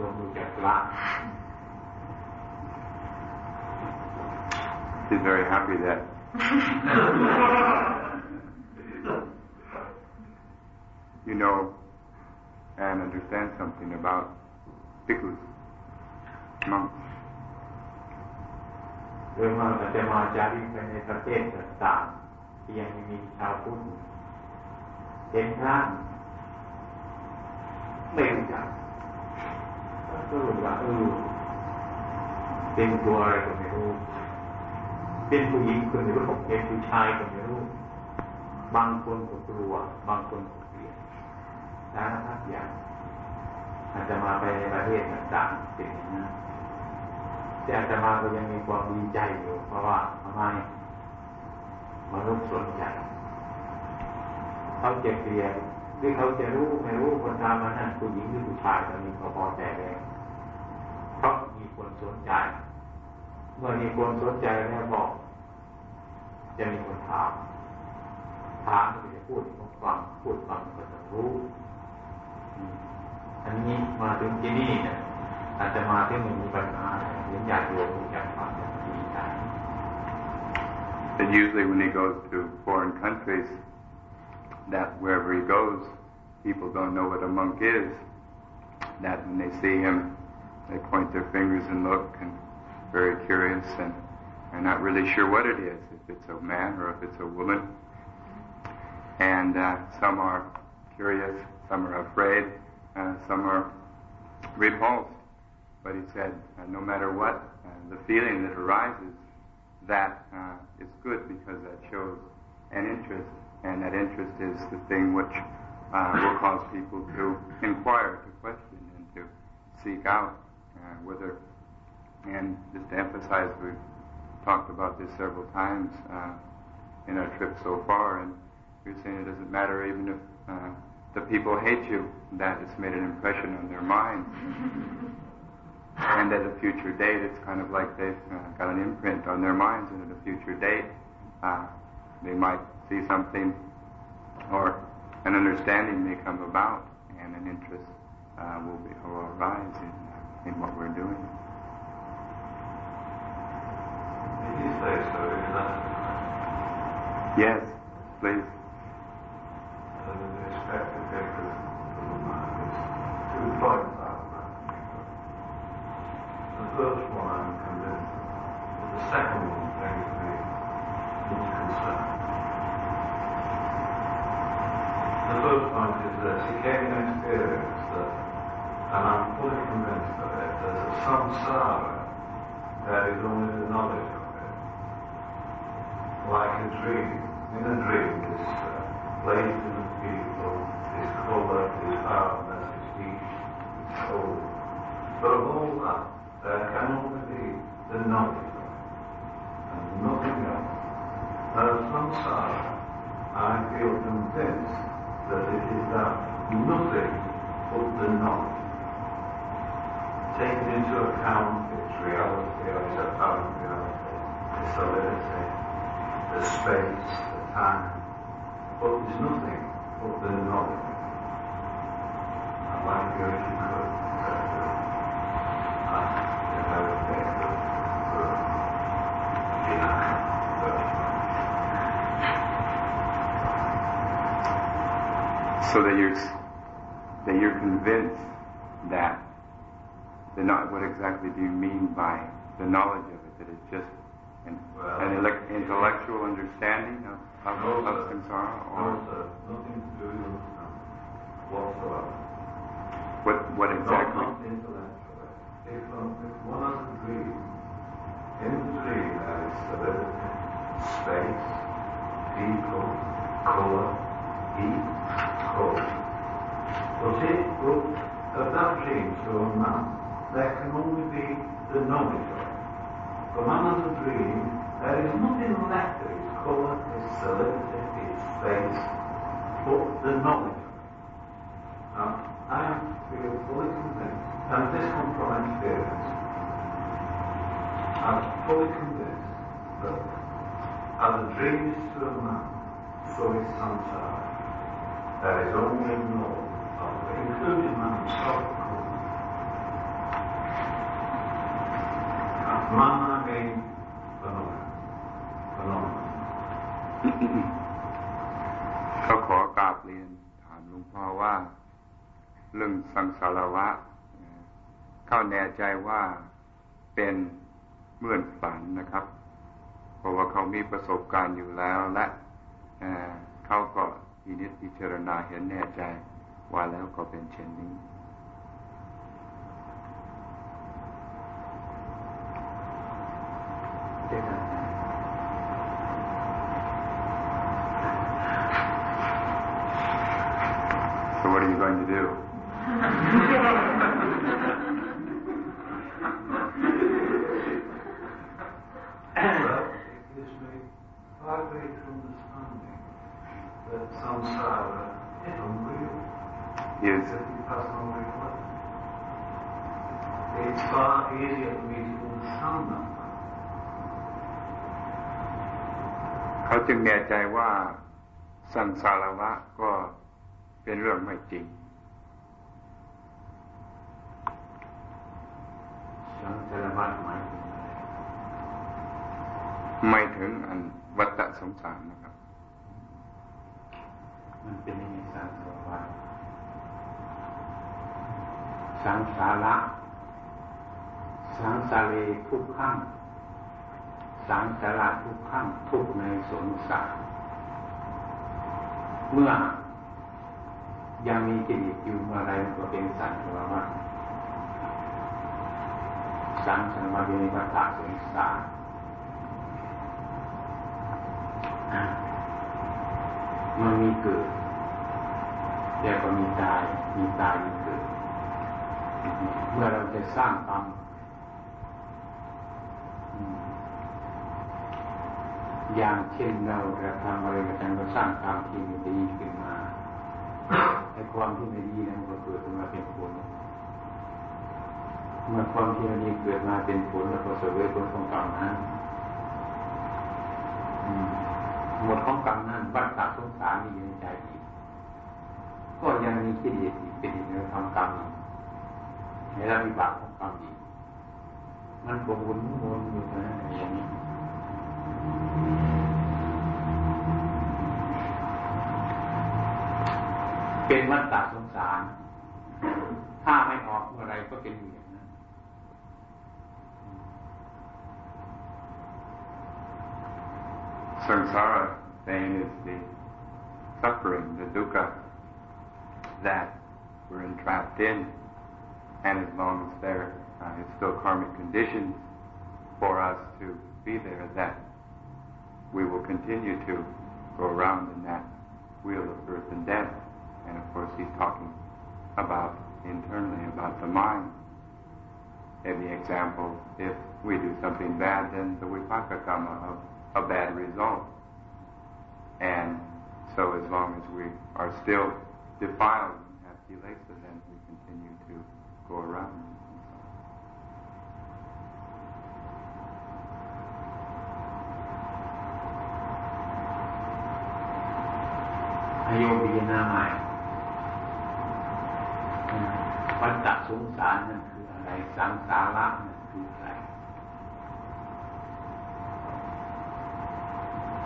ลงมือจากละ He's very happy that you know and understand something about bhikkhus, monks. โดยมากอาจจะมาจาริกไปในประเทศต่างๆที่ยังไม่มีชาวพุทธเห็นพระไม่รู้จักก็ รู้ว่าเออเป็นตัวอะไรก็ไม่รู้ เป็นผู้หญิงคนไม่รู้เป็นผู้ชายก็ไม่รู้ บางคนก็กลัว บางคนก็เกลียดสารพัดอย่าง อาจจะมาไปในประเทศต่างๆเป็นอย่างนั้นแต่อาจจะมาก็ยังมีความดีใจอยู่ เพราะว่าทำไมมนุษย์สนใจเขาจะเกลียดหรือเขาจะรู้ไม่รู้คนทำมานั่นผู้หญิงหรือผู้ชายตอนนี้เขาพอใจแล้วเพราะมี คนสนใจ เมื่อมีคนสนใจแล้วบอก จะมีคนถาม ถามก็จะพูดให้ฟังพูดฟังก็จะรู้ อันนี้มาถึงที่นี่เนี่ยอาจจะมาที่อมีปัญหาเห็นอยากโยมอยากฟังอยากดีใจ And usually when he goes to foreign countries, that wherever he goes, people don't know what a monk is. That when they see him, they point their fingers and look and very curious and are not really sure what it is, if it's a man or if it's a woman. And uh, some are curious, some are afraid, uh, some are repulsed. But he said, uh, no matter what, uh, the feeling that arises, that uh, is good because that shows an interest, and that interest is the thing which uh, will cause people to inquire, to question, and to seek out uh, whether. And just to emphasize, we've talked about this several times uh, in our trip so far, and we're saying it doesn't matter even if uh, the people hate you, that it's made an impression on their minds. and at a future date, it's kind of like they've uh, got an imprint on their minds, and at a future date, uh, they might see something or an understanding may come about, and an interest uh, will, be, will arise in, in what we're doing. Did you say so? Yes, please. uh, the respective papers of the mind? There's two points out of that. The first one I'm convinced, but the second one brings me much concern. The first point is this, he came to experience that, and I'm fully convinced of it, there's a samsara that is only the knowledge of it. Like a dream. In a dream, this uh, place and the people, this colour, this hardness, this heat, this soul. But of all that, there can only be the knowledge of it, and nothing else. Now, samsara, I feel convinced that it is that nothing but the knowledge. Taking into account its reality or its apparent reality, the solidity, the space, the time, but there's nothing but the knowledge. I'd like you if you could set the ask if I would make the the denial, So that you're that you're convinced that the not what exactly do you mean by the knowledge of it? That it's just an, Well- an elec- intellectual understanding of, of, No, of sir. samsara, No, or sir, nothing to do with um, whatsoever. what what Not, exactly? not intellectually. If, um, if in dream there is solidity, space, people, colour, heat, cold. But it, but of that dream to a man, there can only be the knowledge of. For man has a dream, there is nothing left of its colour, its solidity, its space, but the knowledge. Now, I feel fully convinced, and this comes from experience, I'm fully convinced that as a dream is to a man, so is samsara. There is only known, including man himself, man I mean phenomenon. phenomenon. ก็ขอกราบเรียนถามหลวงพ่อว่าเรื่องสังสารวะเข้าแน่ใจว่าเป็น เหมือนฝันนะครับ เพราะว่าเขามีประสบการณ์อยู่แล้วและเขาก็อินิจพิจารณาเห็นแน่ใจว่าแล้วก็เป็นเช่นนี้ So what are you going to do? well, it gives me far greater understanding that samsara is unreal. Yes. That it has no real life. It's far easier for me to understand that. เขาจึง แน่ใจว่าสังสารวะก็เป็นเรื่องไม่จริง สังสารวัฏหมายถึงอะไรไม่ถึงอันวัฏสงสารนะครับ มันเป็นยังไงสังสารวัฏสังสาระ สังสาเรทุกขั้ง สังสาระทุกขั้งทุกในสงสารเมื่อยังมีกิเลสอยู่เมื่อไรมันก็เป็นสังสารวัฏสังสารวัฏเป็นวัฏสงสารมันมีเกิดแล้วก็มีตาย มีตายมีเกิด เมื่อเราจะสร้างกรรมอืม อย่างเช่นเราจะทำอะไรก็ตามเราสร้างกรรมที่ไม่ดีขึ้นมาไอ้ความที่ไม่ดีนั้นก็เกิดขึ้นมาเป็นผลเมื่อความที่ไม่ดีเกิดมาเป็นผลแล้วก็เสวยผลของกรรมนั้นหมดของกรรมนั้นวัฏฏะสงสารมีอยู่ในใจอีกก็ยังมีกิเลสอีกเป็นอีกในทำกรรมอีกในระวิบากของกรรมอีกมันก็หมุนวนอยู่นะอย่างนี้ เป็นวัฏฏะสงสาร ถ้าไม่ออกเมื่อไรก็เป็นอยู่อย่างนั้น Samsara pain is the suffering, the dukkha that we're entrapped in. And as long as there uh, is still karmic conditions for us to be there, that we will continue to go around in that wheel of birth and death. And of course, he's talking about internally about the mind. In the example, if we do something bad, then the vipaka karma of a bad result. And so as long as we are still defiled and have kilesa, then we continue to go around. สังสาระนั่นคืออะไร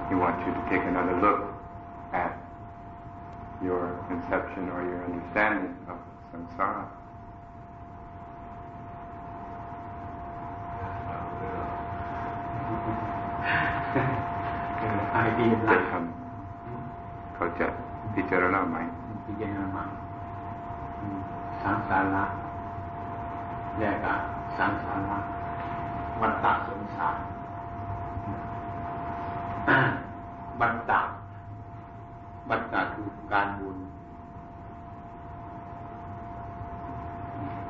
He wants you to take another look at your conception or your understanding of samsara. เออให้พิจารณา จะทำเขาจะพิจารณาไหม พิจารณาใหม่อืมสังสาระ แยกกันสังสารวัฏฏะสงสารวัฏฏะวัฏฏะคือการบุญ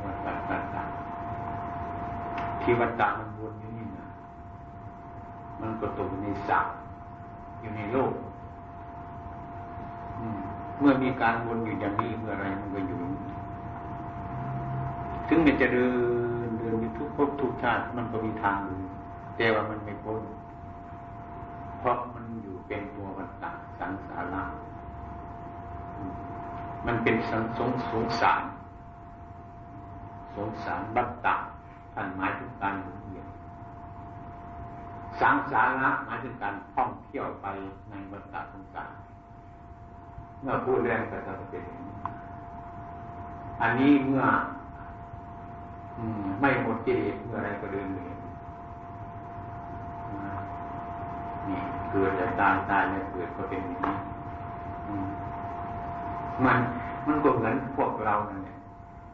วัฏฏะวัฏฏะที่วัฏฏะมันวนอยู่นี่นะมันก็ตกอยู่ในสัตว์อยู่ในโลกเมื่อมีการวนอยู่อย่างนี้เมื่อไรมันก็อยู่อย่างนี้ ถึงมันจะเดินเดินอยู่ทุกภพทุกชาติมันก็มีทางอยู่แต่ว่ามันไม่พ้นเพราะมันอยู่เป็นตัววัฏฏะสังสารมันเป็นสังสงสงสาร สงสารวัฏฏะท่านหมายถึงการหมุนเวียนสังสาระหมายถึงการท่องเที่ยวไปในวัฏฏะสงสารเมื่อพูดแรงก็จะเป็นอันนี้เมื่อ ไม่หมดกิเลสเมื่อไรก็เดินเลยนี่เกิดจากตายตายเนี่เกิดก็เป็นอย่างนี้มันมันก็เหมือนพวกเราเนี่ย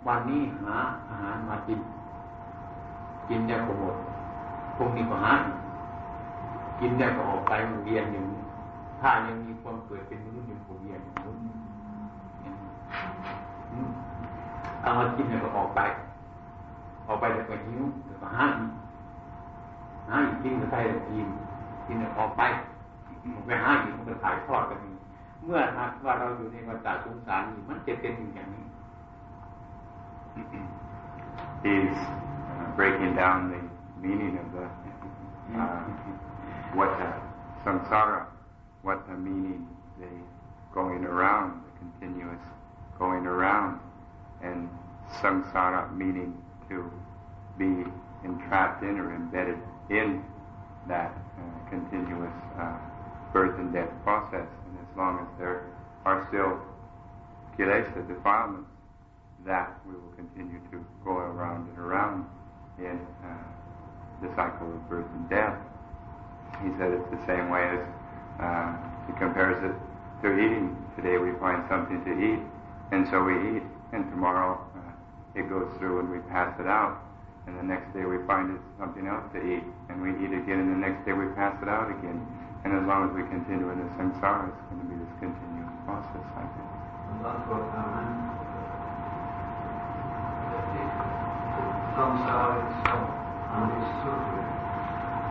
วันนี้หาอาหารมากิน กินได้ก็หมดพรุ่งนี้ก็หากินได้ก็ออกไปเวียนอยู่ถ้ายังมีความเกิดเป็นมนุษย์ยังเวียนอยู่เอามากินแล้วก็ออกไป ออกไปแล้วก็หิวแล้วก็หาอีกหาอีกกินก็ใครกินกินแล้วออกไปไปหาอีกมันก็ถ่ายทอดกันนี้เมื่อหากว่าเราอยู่ในวัฏสงสารนี้มันจะเป็นอย่างนี้ He's breaking down the meaning of the uh, what the samsara, what the meaning, the going around, the continuous going around, and samsara meaning to be entrapped in or embedded in that uh, continuous uh, birth and death process. And as long as there are still kilesa defilements, that we will continue to go around and around in uh, the cycle of birth and death. He said it's the same way as uh, he compares it to eating. Today we find something to eat, and so we eat, and tomorrow it goes through and we pass it out. And the next day we find it's something else to eat, and we eat again, and the next day we pass it out again. And as long as we continue in the samsara, it's going to be this continuous process, I think. Samsara itself understood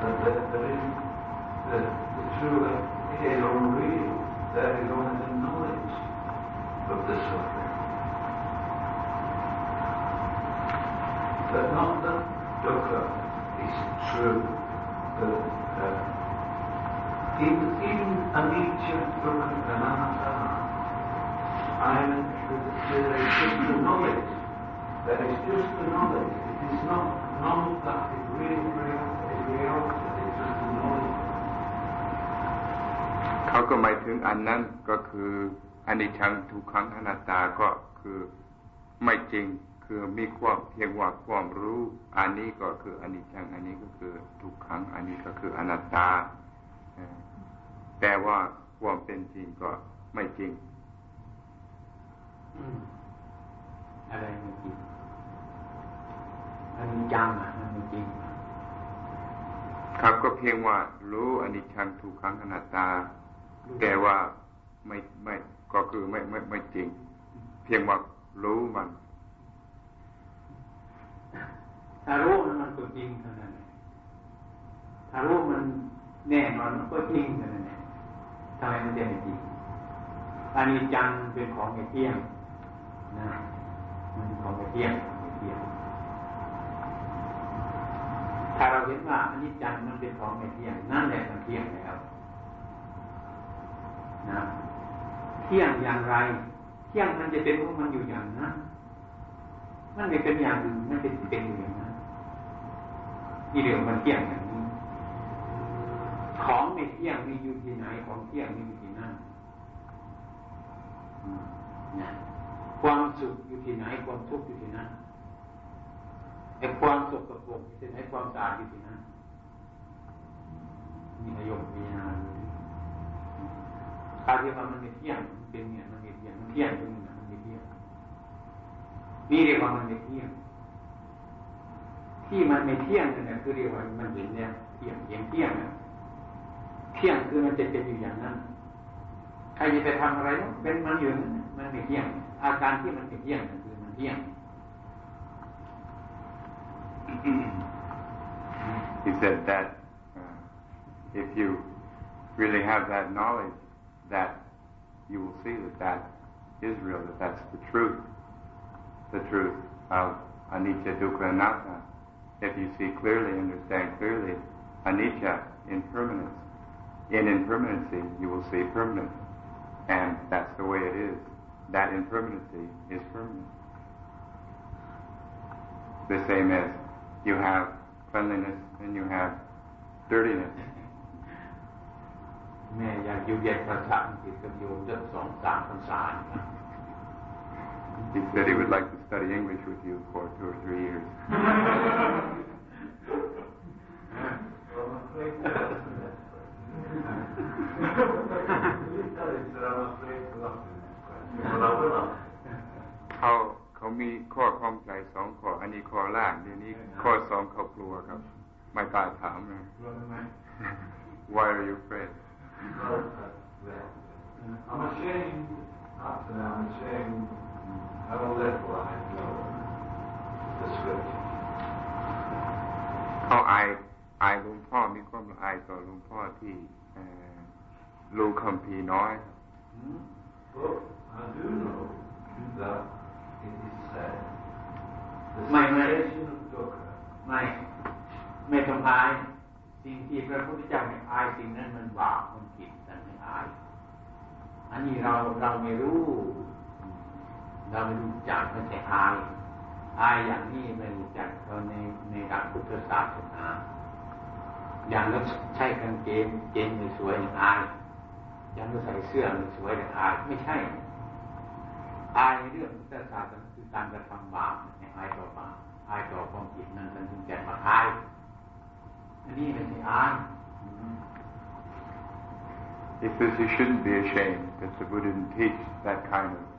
that there, there is the, the true is unreal, there is only the knowledge of the suffering. But not that dukkha is true, but uh, even, even anicca, dukkha, anatta, I am, there is just the knowledge. There is just the knowledge. It is not knowledge that is real, real, is reality. It's just the knowledge. เขาก็หมายถึงอันนั้นก็คืออนิจจังทุกขังอนัตตาก็คือไม่จริง คือมีความเพียงว่าความรู้อันนี้ก็คืออนิจจังอันนี้ก็คือทุกขังอันนี้ก็คืออนัตตา แต่ว่าความเป็นจริงก็ไม่จริงอะไรไม่จริงอันนี้จังอะมันไม่จริง ครับก็เพียงว่า รู้อนิจจังทุกขังอนัตตา แต่ว่าไม่ไม่ก็คือไม่ไม่ไม่จริง เพียงว่ารู้มัน ถ้ารู้มันมันก็จริงเท่านั้นถ้ารู้มันแน่นอนมันก็จริงเท่านั้นทำไมมันจะไม่จริงอันนี้จังเป็นของไม่เที่ยงนะมันของไม่เที่ยงไม่เที่ยงถ้าเราเห็นว่าอันนี้จังมันเป็นของไม่เที่ยงนั่นแหละมันเที่ยงแล้วนะเที่ยงอย่างไร เที่ยงมันจะเป็นของมันอยู่อย่างนั้นมันไม่เป็นอย่างอื่นมันเป็นเป็นอยู่อย่าง นี่เรื่องมันเที่ยงอย่างนี้ ของไม่เที่ยงมีอยู่ที่ไหนของเที่ยงมีอยู่ที่นั่นนะความสุขอยู่ที่ไหนความทุกข์อยู่ที่นั่นไอ้ความสกปรกอยู่ที่ไหนความสะอาดอยู่ที่นั่นมีนายมมีนาคาที่ว่ามันไม่เที่ยงเป็นเนี่ยมันไม่เที่ยงมันเที่ยงตรงนี้มันไม่เที่ยงนี่เรียกว่ามันไม่เที่ยง ที่มันไม่เที่ยงเนี่ยคือเรียกว่ามันเห็นเนี่ยเที่ยงเที่ยงเที่ยงเนี่ยเที่ยงคือมันจะเป็นอยู่อย่างนั้นใครจะไปทำอะไรเป็นมันอยู่มันไม่เที่ยง อาการที่มันไม่เที่ยงคือมันเที่ยง he said that uh, if you really have that knowledge, that you will see that that is real, that that's the truth, the truth of anicca, dukkha, anatta. If you see clearly, understand clearly anicca, impermanence, in impermanency you will see permanence, and that's the way it is. That impermanency is permanent. The same as you have cleanliness and you have dirtiness. แม่อยากอยู่เรียนภาษาอังกฤษกับโยมจะสองสามภาษาครับ He said he would like to study English with you for two or three years. Well, I'm afraid to ask the next question. You tell him that I'm afraid to ask the next question, but I will ask. เขาเขามีข้อข้องใจสองข้อ อันนี้ข้อแรกเดี๋ยวนี้ข้อสองเขากลัวครับ ไม่กล้าถามเลย Why are you afraid? Well, well, I'm ashamed, after that, I'm ashamed How little I know the scripture. เขาอายอายหลวงพ่อมีความละอายต่อหลวงพ่อที่เอ่อรู้คำพีร์น้อยครับ But I do know that it is said, the My man. cessation of dukkha ไม่ไม่ต้องอายสิ่งที่พระพุทธเจ้าไม่อายสิ่งนั้นมันบาปมันผิดแต่ไม่อาย อันนี้เราเราไม่รู้ เราไม่รู้จักไม่ใช่อายอายอย่างนี้ไม่รู้จักเขาในในหลักพุทธศาสนาอย่างเราใช้กางเกงเกงไม่สวยอย่างอายอย่างเราใส่เสื้อไม่สวยอย่างอายไม่ใช่อายในเรื่องพุทธศาสนาคือการกระทำบาปเนี่ยอายต่อบาปอายต่อความผิดนั้นท่านจึงแจ้งมาอายอันนี้ไม่ใช่อาย He says you shouldn't be ashamed because the Buddha didn't teach that kind of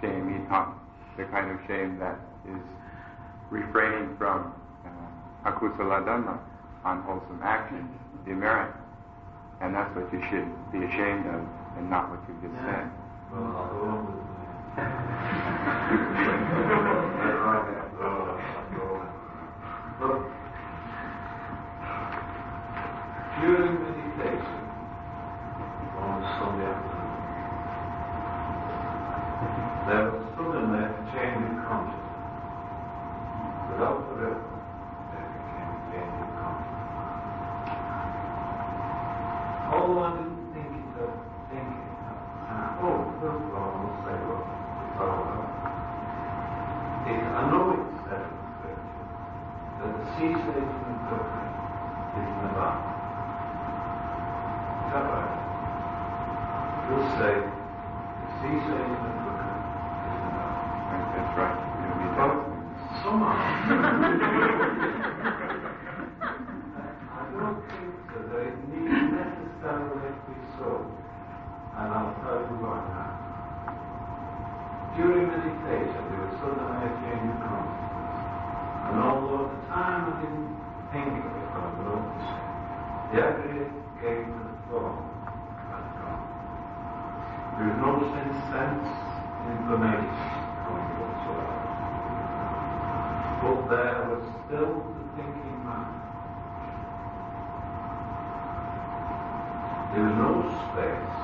shame. Taught the kind of shame that is refraining from uh, akusala dhamma, unwholesome action, demerit. And that's what you should be ashamed of and not what you just said. On. But during meditation on Sunday afternoon, there was suddenly a change in consciousness. Without the effort, there became a change in consciousness. Although I didn't think it a thinking, uh, oh, first of all, I must say what it's all about. It, I know it's said in the scripture that the cessation of dukkha is nirvana. Is that right? It will say the cessation of dukkha is nirvana. Right, That's right. You don't need But that. somehow, I don't think so that it needs necessarily to be so. And I'll tell you why now. During meditation, there was suddenly a change in consciousness. And although at the time I didn't think of it or notice it, the aggregate gave to the form had gone. There was no sense, sense information coming whatsoever. But there was still the thinking mind. There was no space.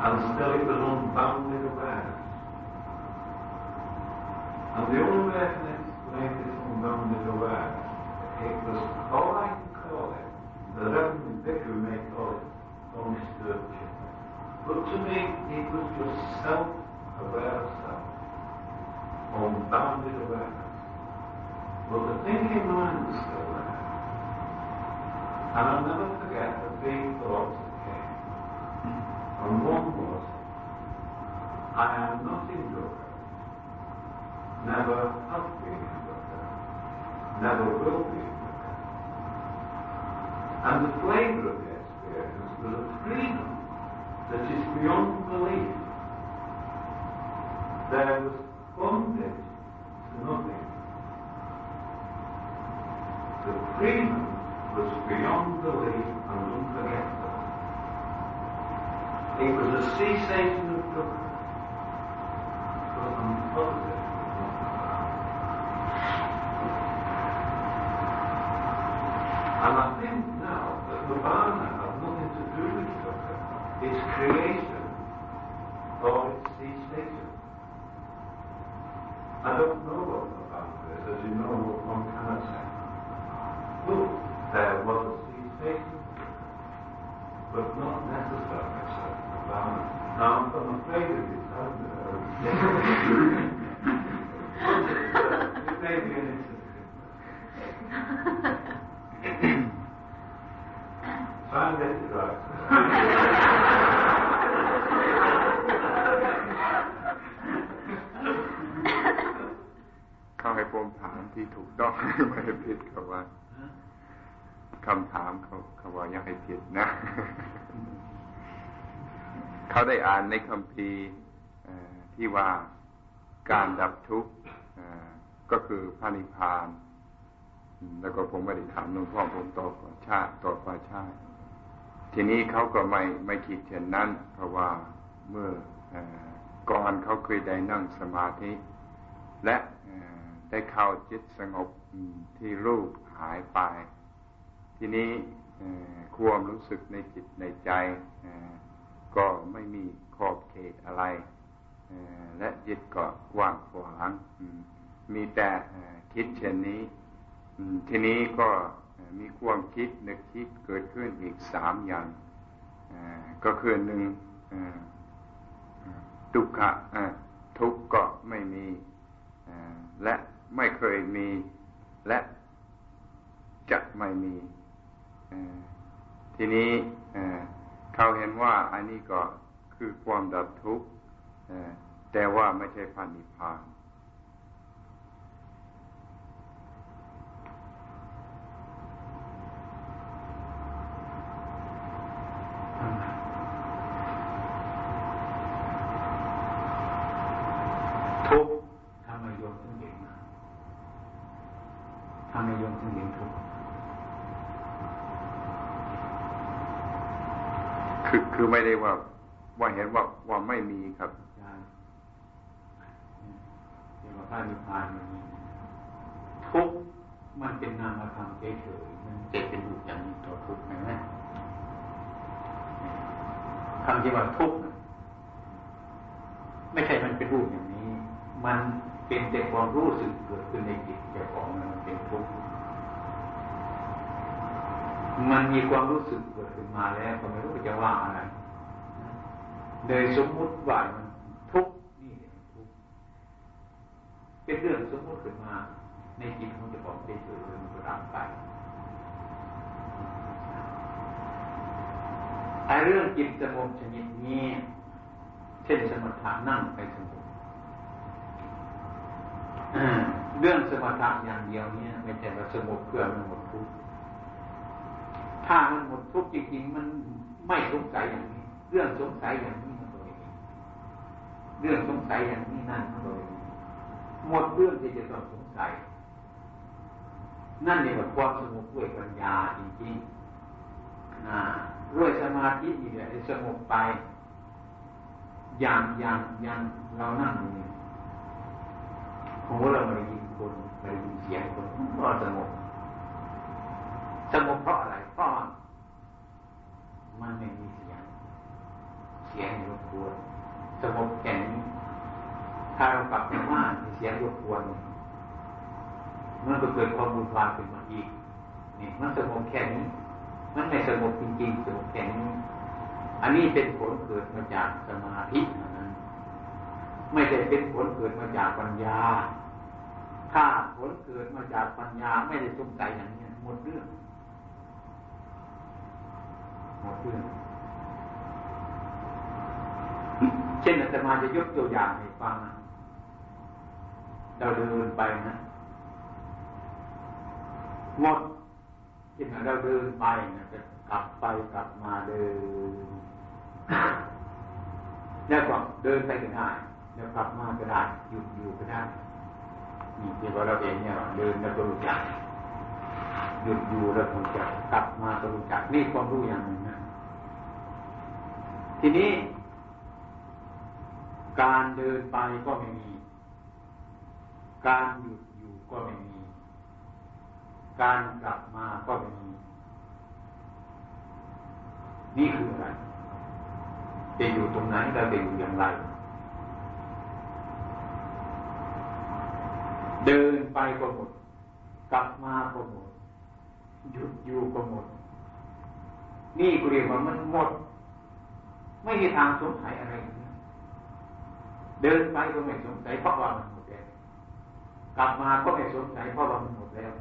And still it was unbounded awareness. And the only way I can explain this unbounded awareness, it was all I can call it, the Reverend Vicar may call it undisturbed. But to me, it was just self-aware เขาได้อ่านในคัมภีร์ที่ว่าการดับทุกข์ก็คือพระนิพพาน แล้วก็ผมไม่ได้ถามหลวงพ่อผมตอบก่อชาติตอบฝ่าชาติ ทีนี้เขาก็ไม่ไม่คิดเช่นนั้น เพราะว่าเมื่อก่อนเขาเคยได้นั่งสมาธิ และได้เข้าจิตสงบที่รูปหายไป ทีนี้ความรู้สึกในจิตในใจ ก็ไม่มีขอบเขตอะไร และจิตก็ว่างขวางมีแต่คิดเช่นนี้ ทีนี้ก็มีความคิดนึกคิดเกิดขึ้นอีกสามอย่างก็คือหนึ่งทุกขะทุกข์ก็ไม่มีและไม่เคยมีและจะไม่มีทีนี้ เขาเห็นว่าอันนี้ก็คือความดับทุกข์แต่ว่าไม่ใช่พันนิพพานทุกทำไมโยมถึงเห็นทำไมโยมถึงเห็นทุกคือคือ ไม่ได้ว่า ว่าเห็นว่าว่าไม่มีครับใช่เรียกว่าพระนิพพานมันมีทุกมันเป็นนามธรรมเฉยๆมันจะเป็นอยู่อย่างนี้ตัวทุกข์ไหมคำที่ว่าทุกไม่ใช่มันเป็นรูปอย่างนี้ มันเป็นแต่ความรู้สึกเกิดขึ้นในจิตเจ้าของมันเป็นทุกข์มันมีความรู้สึกเกิดขึ้นมาแล้วก็ไม่รู้จะว่าอะไร โดยสมมุติว่ามันทุกนี่ทุกเป็นเรื่องสมมุติขึ้นมา ในจิตของเจ้าของเฉยๆมันก็ดับไปไอ้เรื่องจิตสงบชนิดนี้เช่นสมถะนั่งไปสงบเรื่องสมถะอย่างเดียวนี้ไม่ใช่ว่าสงบเพื่อมันหมดทุกข์ถ้ามันหมดทุกข์จริงๆมันไม่สงสัยอย่างนี้ เรื่องสงสัยอย่างนี้มันตัวเอง เรื่องสงสัยอย่างนี้นั่นเองหมดเรื่องที่จะต้องสงสัย นั่นเองว่าความสงบด้วยปัญญาจริงๆด้วยสมาธินี่แหละสงบไป อย่างอย่างอย่างเรานั่งอยู่ของเราไม่ได้ยินคนไม่ได้ยินเสียงคนก็สงบสงบเพราะอะไรเพราะมันไม่มีเสียง เสียงรบกวน สงบแค่นี้ถ้าเรากลับไปว่าเสียงรบกวนมันก็เกิดความวุ่นวายขึ้นมาอีกนี่มันสงบแค่นี้มันไม่สงบจริงๆสงบแค่นี้อันนี้เป็นผลเกิดมาจากสมาธินั้นไม่ใช่เป็นผลเกิดมาจากปัญญา ถ้าผลเกิดมาจากปัญญาไม่ได้สงสัยอย่างนี้หมดเรื่องหมดเรื่อง เช่นอาตมาจะยกตัวอย่างให้ฟังนะเราเดินไปนะหมดเช่เราเดินไปนะจะกลับไปกลับมาเดินแล้วก็เดินไปก็ได้แล้วกลับมาก็ได้หยุดอยู่ก็ได้นี่ที่ว่าเราเองเนี่ยเดินแล้วก็รู้จักหยุดอยู่แล้วรู้จักกลับมาก็รู้จักนี่ความรู้อย่างหนึ่งนะทีนี้ การเดินไปก็ไม่มี การหยุดอยู่ก็ไม่มี การกลับมาก็ไม่มี นี่คืออะไร จะอยู่ตรงไหนเราจะอยู่อย่างไร เดินไปก็หมด กลับมาก็หมด หยุดอยู่ก็หมด นี่เรียกว่ามันหมด ไม่มีทางสงสัยอะไร เดินไปก็ไม่สงสัยเพราะว่ามันหมดแล้วกลับมาก็ไม่สงสัยเพราะว่ามันหมดแล้ว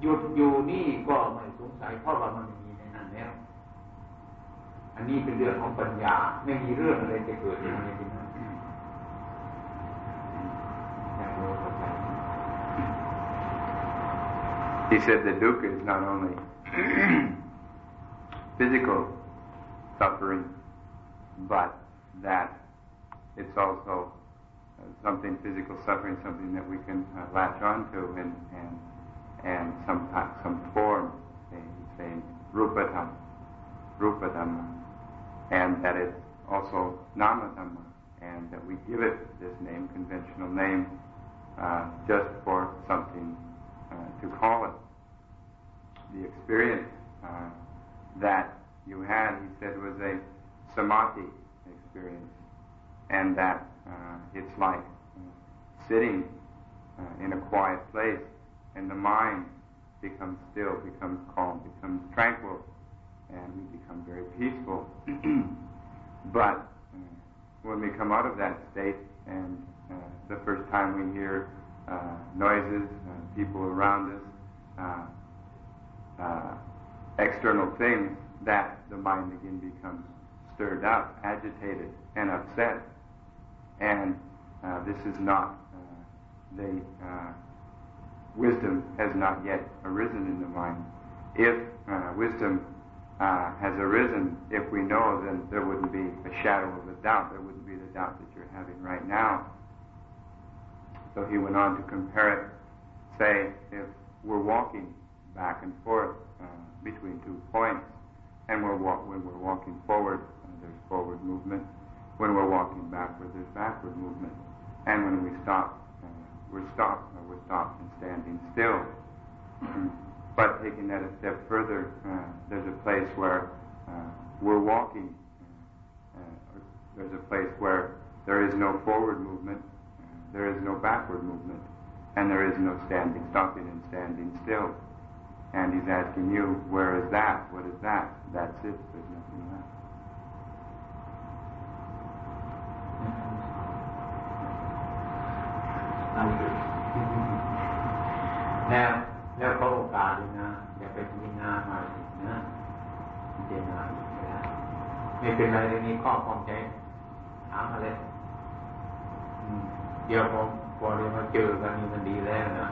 หยุดอยู่นี่ก็ไม่สงสัยเพราะว่ามันมีในนั้นแล้ว อันนี้เป็นเรื่องของปัญญา ไม่มีเรื่องอะไรจะเกิดขึ้นในที่นั้นอย่างรู้เข้าใจ He said that dukkha is not only physical suffering, but that it's also uh, something physical suffering, something that we can uh, latch onto and and and some some form, saying, rupadhamma, rupadhamma, and that it's also namadhamma, and that we give it this name, conventional name, uh, just for something uh, to call it. The experience uh, that you had, he said, was a samadhi experience, and that uh, it's like sitting uh, in a quiet place, and the mind becomes still, becomes calm, becomes tranquil, and we become very peaceful. but uh, when we come out of that state, and uh, the first time we hear uh, noises, uh, people around us, external things, that the mind again becomes stirred up, agitated, and upset. And this is not the wisdom has not yet arisen in the mind. If wisdom uh, has arisen, if we know, then there wouldn't be a shadow of a doubt. There wouldn't be the doubt that you're having right now. So he went on to compare it, say, if we're walking back and forth uh, between two points, and we're wa- when we're walking forward, uh, there's forward movement. When we're walking backward, there's backward movement. And when we stop, uh, we're stopped, we're stopped and standing still. But taking that a step further, uh, there's a place where uh, we're walking. Uh, there's a place where there is no forward movement, there is no backward movement, and there is no standing, stopping and standing still. And he's asking you, where is that? What is that? That's it. There's nothing left. ไม่เป็นไรเลยนี้ข้อความใจถามมาเลยเดี๋ยวพอพอเรียนมาเจอกันนี่มันดีแล้วนะ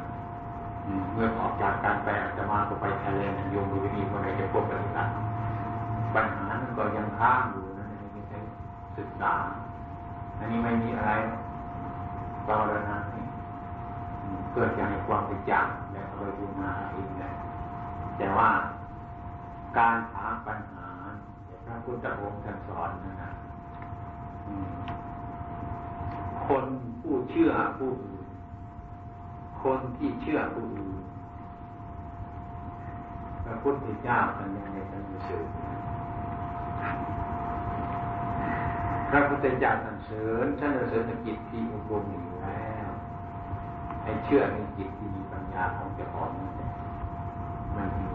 เมื่อออกจากการไปอาจจะมาก็ไปทะเลนโยมดูดีเมื่อไรจะพบกันอีกแล้วปัญหานั้นก็ยังค้างอยู่นะในที่ใช้ศึกษา อันนี้ไม่มีอะไรบารณาเกิดจากความเป็นจางแล้วเราดูมาเองแหละแต่ว่าการถามปัญหา ระพุทธองค์ท่านสอนนะนะคนผู้เชื่อผู้อื่นคนที่เชื่อผู้อื่นพระพุทธเจ้าท่านยังในท่านเสริญพระพุทธเจ้าท่านเสริญท่านเสริญจิตที่อบรมอยู่แล้วให้เชื่อในจิตที่มีปัญญาของเจ้าของนั่นแหละมันมี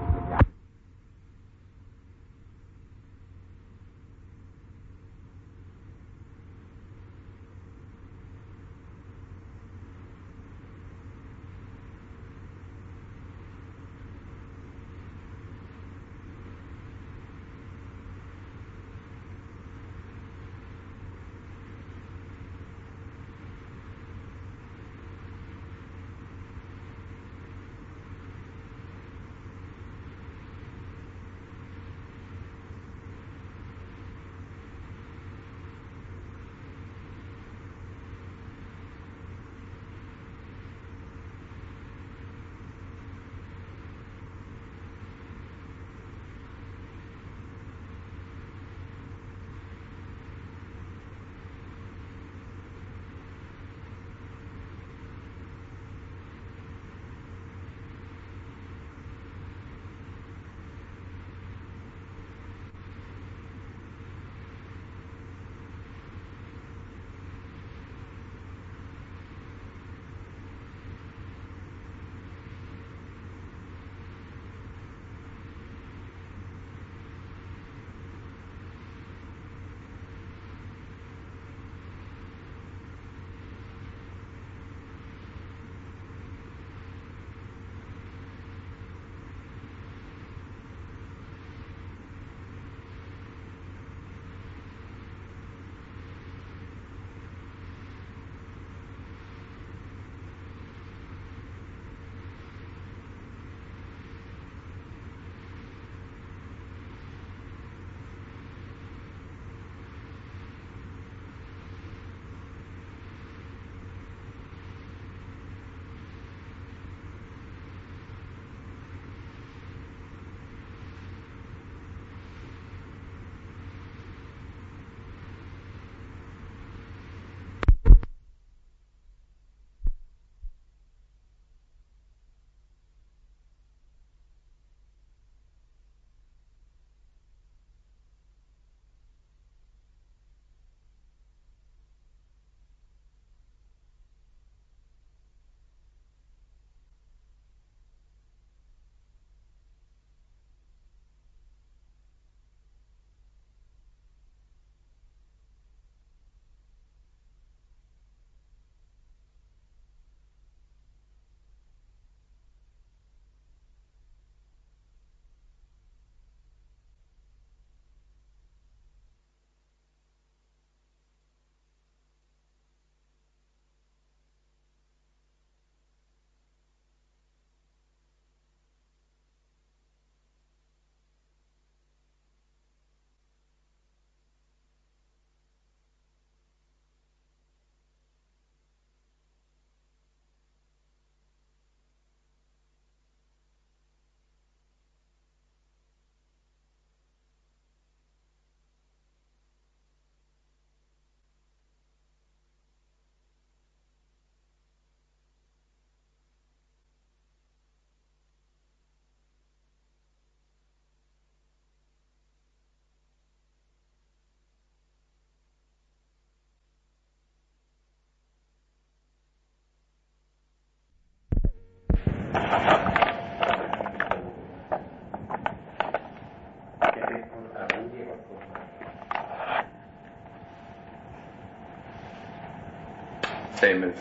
Same as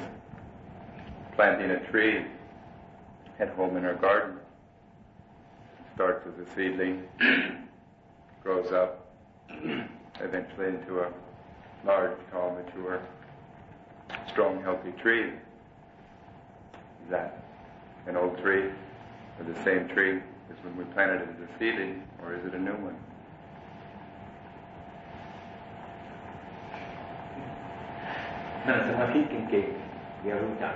planting a tree at home in our garden. Starts as a seedling, grows up, eventually into a large, tall, mature, strong, healthy tree. Is that an old tree or the same tree as when we planted it as a seedling, or is it a new one? นั่งสมาธิเก่งๆเดี๋ยวรู้จัก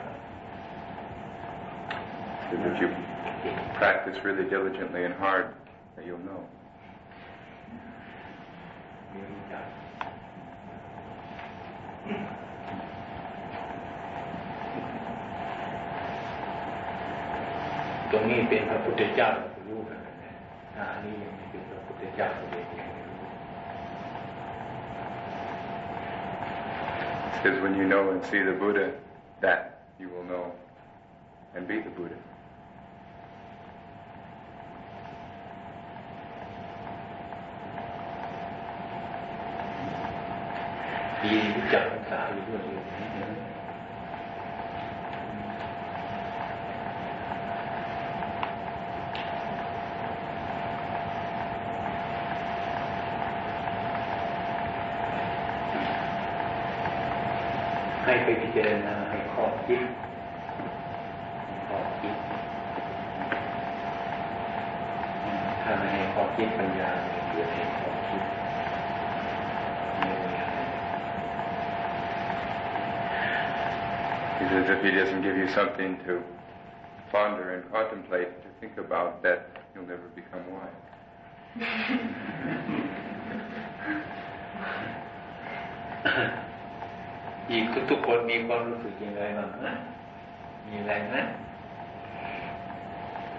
If you practice really diligently and hard, that you'll know. เดี๋ยวรู้จักตรงนี้เป็นพระพุทธเจ้ารู้กันนะอันนี้ยังไม่เป็นพระพุทธเจ้าเองยั It says, when you know and see the Buddha, that you will know and be the Buddha. รณาให้ข้อคิดให้ข้อคิดถ้าไม่ให้ข้อคิดปัญญาเนี่ยเกิดให้ข้อคิดไม่มีอะไร He says if he doesn't give you something to ponder and contemplate, to think about, that you'll never become wise. อีกทุกๆคนมีความรู้สึกยังไงบ้างนะมีอะไรไหม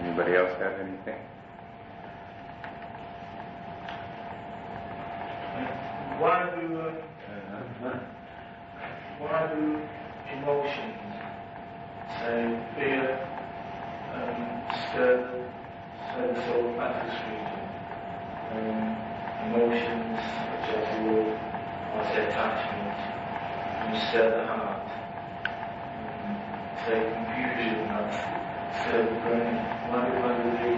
Anybody else have anything? Why do uh, เออ why do emotions, say fear, um, stir, stir the soul practice region? Um, emotions such as love, or say attachment, the heart. Say confusion, the brain. Why do, why do they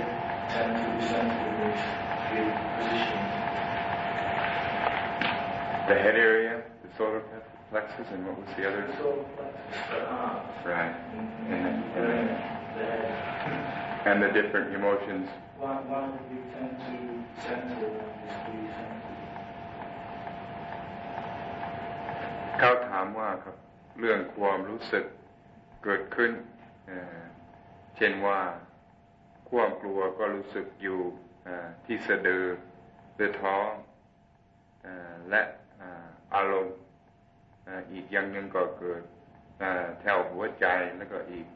tend to be centered in these three positions? The head area, the solar plexus, and what was the other? The solar plexus, the heart. Right. Mm-hmm. And, And, and, and, the head. and the different emotions. Why, why do we tend to center on these three? เขาถามว่าครับ เรื่องความรู้สึกเกิดขึ้นเเช่นว่าความกลัวก็รู้สึกอยู่ที่สะดือหรือท้องอและออารมณ์อีกอย่างหนึ่งก็เกิดแถวหัวใจแล้วก็อีก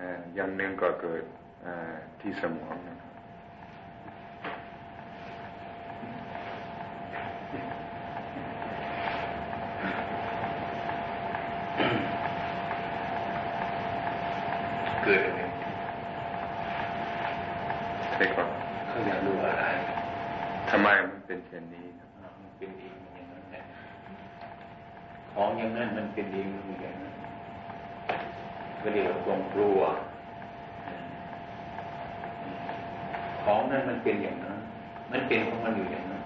ออย่างหนึ่งก็เกิดที่สมองนะครับ เกิดอะไร ใช่ครับ เขาอยากรู้อะไร ทำไมมันเป็นเช่นนี้ครับ อ่ามันเป็นเองมันอย่างนั้นแหละ ของอย่างนั้นมันเป็นเองมันอย่างนั้นก็เรียกว่าความกลัว ของนั้นมันเป็นอย่างนั้น มันเป็นของมันอยู่อย่างนั้น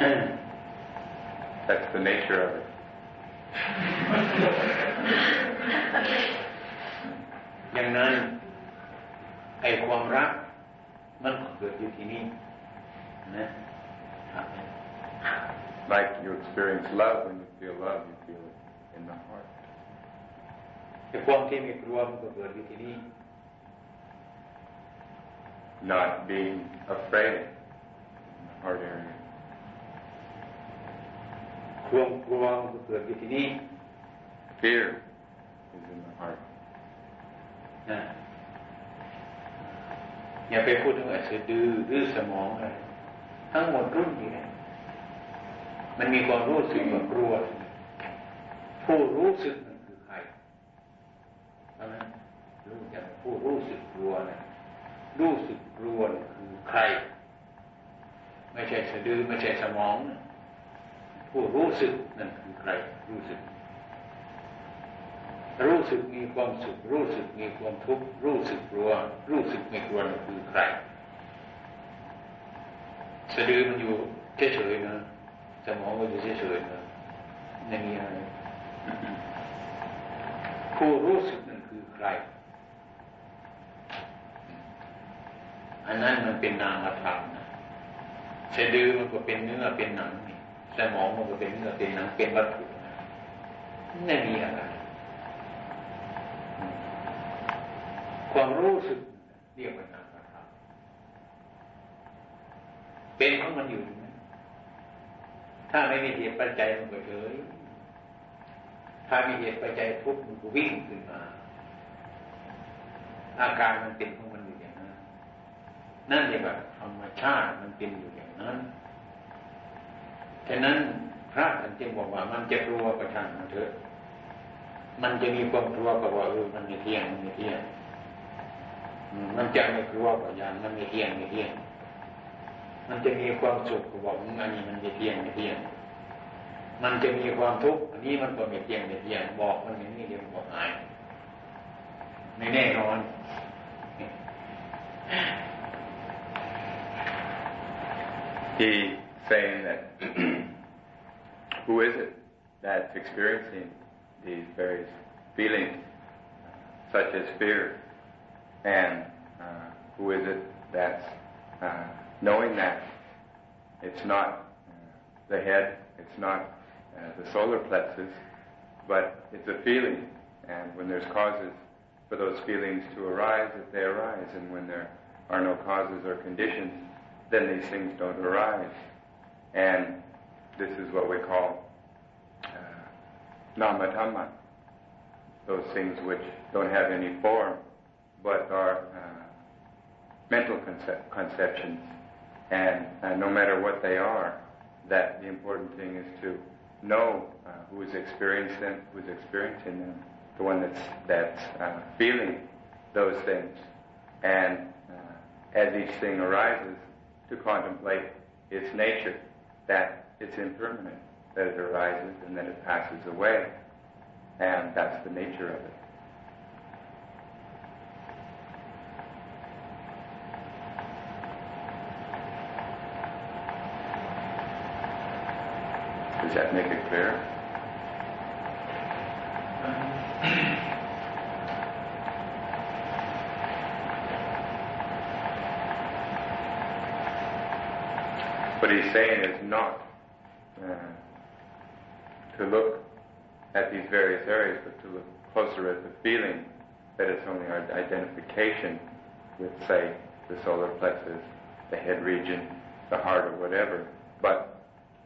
อืม That's the nature of it อย่างนั้นไอ้ความรัก มันก็เกิดอยู่ที่นี่นะครับ Like you experience love, when you feel love, you feel it in the heart. ไอ้ความที่ไม่กลัวมันก็เกิดอยู่ที่นี่ Not being afraid in the heart area. ความกลัวมันก็เกิดอยู่ที่นี่ Fear is in the heart. นะอย่าไปพูดถึงไอ้สะดือหรือสมองอะไรทั้งหมดรุ่นนี้นะ มันมีความรู้สึกว่ากลัว ผู้รู้สึกนั่นคือใครเพราะฉะนั้นรู้จักผู้รู้สึกกลัวนะรู้สึกกลัวคือใคร ไม่ใช่สะดือไม่ใช่สมอง ผู้รู้สึกนั่นคือใคร รู้สึก รู้สึกมีความสุข รู้สึกมีความทุกข์รู้สึกกลัว รู้สึกไม่กลัวคือใคร สะดือมันอยู่เฉยๆนะ สมองมันอยู่เฉยๆนะไม่มีอะไรผู้รู้สึกนั่นคือใคร อันนั้นมันเป็นนามธรรมนะสะดือมันก็เป็นเนื้อเป็นหนังสมองมันก็เป็นเนื้อเป็นหนังเป็นวัตถุไม่มีอะไร ความรู้สึกเรียกว่านามธรรมเป็นของมันอยู่นะ ถ้าไม่มีเหตุปัจจัยมันก็เฉยถ้ามีเหตุปัจจัยทุกมันก็วิ่งขึ้นมา อาการมันเป็นของมันอยู่อย่างนั้น นั่นเรียกว่าธรรมชาติมันเป็นอยู่อย่างนั้นฉะนั้นพระท่านจึงบอกว่า มันจะกลัวประชันมันเถอะ มันจะมีความกลัวกับว่าเออมันไม่เที่ยงมันไม่เที่ยง มันจะไม่กลัวกับยานมันไม่เที่ยงไม่เที่ยง มันจะมีความสุขกับว่าอันนี้มันไม่เที่ยงไม่เที่ยง มันจะมีความทุกข์อันนี้มันก็ไม่เที่ยงไม่เที่ยง บอกมันอย่างนี้เดี๋ยวบอกหายไม่แน่นอน He's saying that who is it that's experiencing these various feelings, such as fear, and uh, who is it that's uh, knowing that it's not uh, the head, it's not uh, the solar plexus, but it's a feeling, and when there's causes for those feelings to arise, that they arise, and when there are no causes or conditions, then these things don't arise. And this is what we call uh, namatama, those things which don't have any form but are uh, mental concep- conceptions. And uh, no matter what they are, that the important thing is to know uh, who is experiencing them, who's experiencing them, the one that's that's uh, feeling those things, and uh, as each thing arises, to contemplate its nature, that it's impermanent, that it arises and that it passes away, and that's the nature of it. Clear? What he's saying is not uh, to look at these various areas, but to look closer at the feeling that it's only our identification with, say, the solar plexus, the head region, the heart, or whatever. But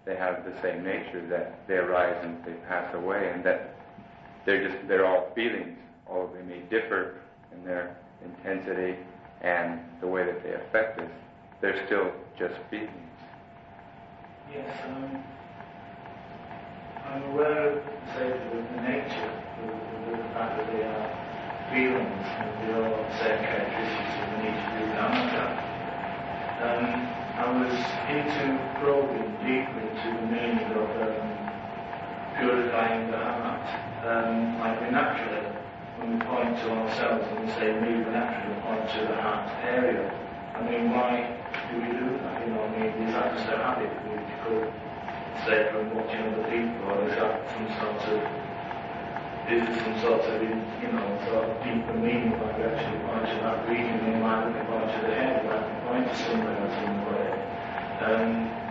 they have the same nature that they arise and they pass away, and that they're just they're all feelings. although they may differ in their intensity and the way that they affect us. They're still just feelings. Yes, um, I'm aware of, say, the, the nature of the fact that they are feelings and they the same characteristics of the nature of the. Um, I was into probing deeply into the meaning of um, purifying the heart. Um, like we naturally, when we point to ourselves and we say me, we naturally point to the heart area. I mean, why do we do that? You know, I mean, is that just a habit we could say from watching other people, or is that some sort of, is it some sort you know, sort of deeper meaning, like we actually point to that region, we might we point to the head, might point to somewhere or somewhere. Um,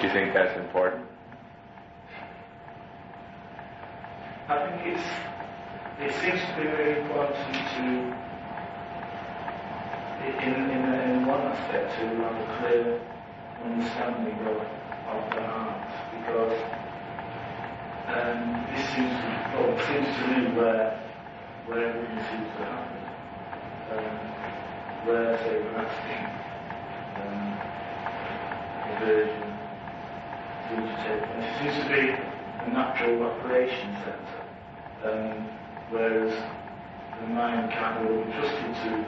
Do you think that's important? I think it's, it seems to be very important to, in, in, in one aspect, to have a clear understanding of, of the heart, because um, this seems to, well, seems to me where, where everything seems to happen. Um, where, say, grasping, um, aversion, seems to take place. It seems to be a natural operation centre, um, whereas the mind kind of adjusted to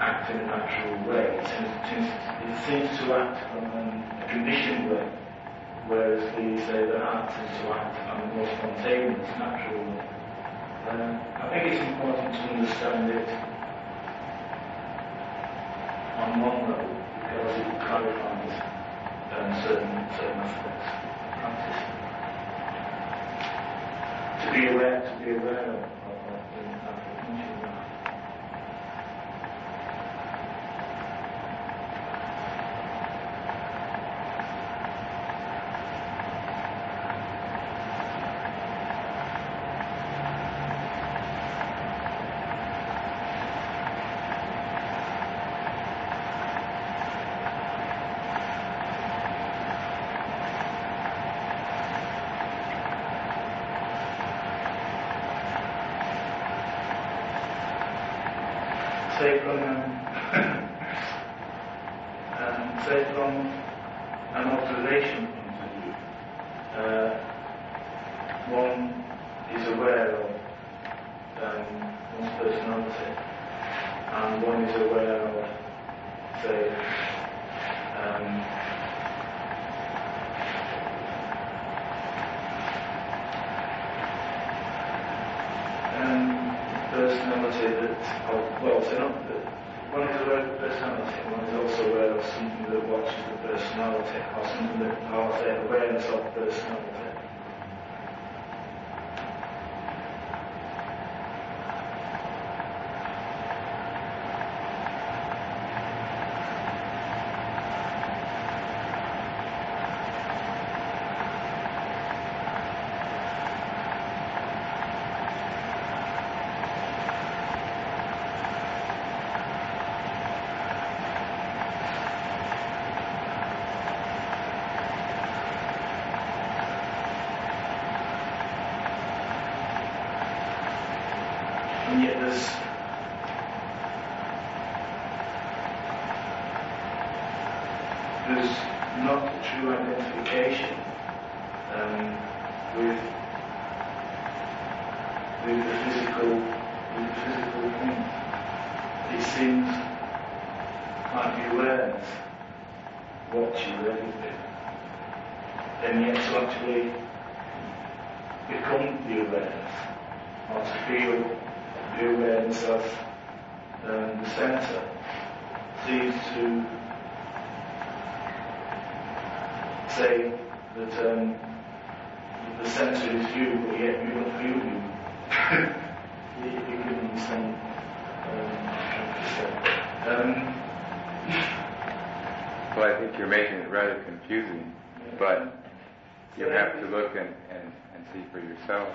act in a natural way. It seems, it seems to act on a conditioned way, whereas we say the heart seems to act on a more spontaneous, natural way. Um, I think it's important to understand it on one level because it clarifies um, certain, certain aspects of practice. To be aware, to be aware of, of, of the natural consciousness. Say from Well, I think you're making it rather confusing, but you have to look and, and, and see for yourself.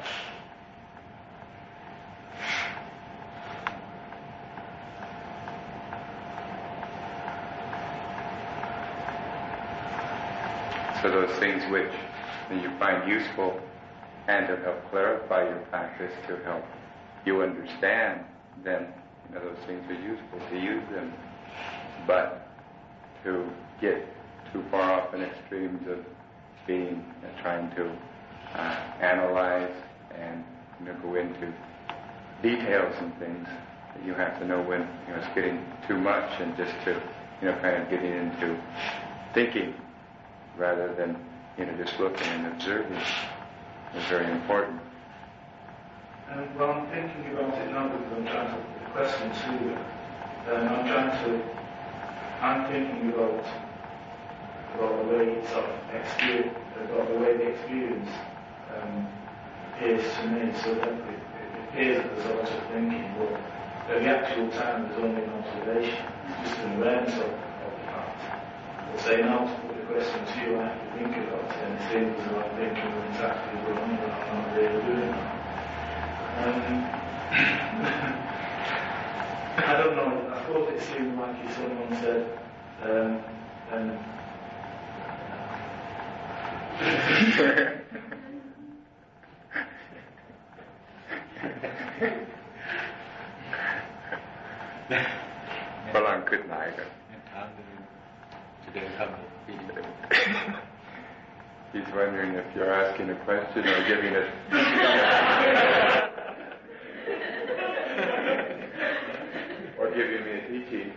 So those things which you find useful and to help clarify your practice, to help you understand, then you know, those things are useful to use them. But to get too far off in extremes of being uh, trying to uh, analyze and you know, go into details and things. You have to know when you know it's getting too much, and just to you know kind of getting into thinking rather than you know just looking and observing is very important. And well, I'm thinking about it now because I'm trying to question to you. And I'm trying to, I'm thinking about, about the way sort of experience, about the way the experience um, appears to me. So that it, it appears that there's a lot of thinking, but at the actual time there's only an observation. Just an awareness of, of the fact. But say now to put the question to you, I have to think about it, and it seems as though I'm thinking going on, and I'm not doing that. Um, I don't know. I thought it seemed like someone said, um, and Well, I'm good night. ถามดูจะเดินเข้าไปปีนี้ He's wondering if you're asking a question or giving it. or giving me a teaching.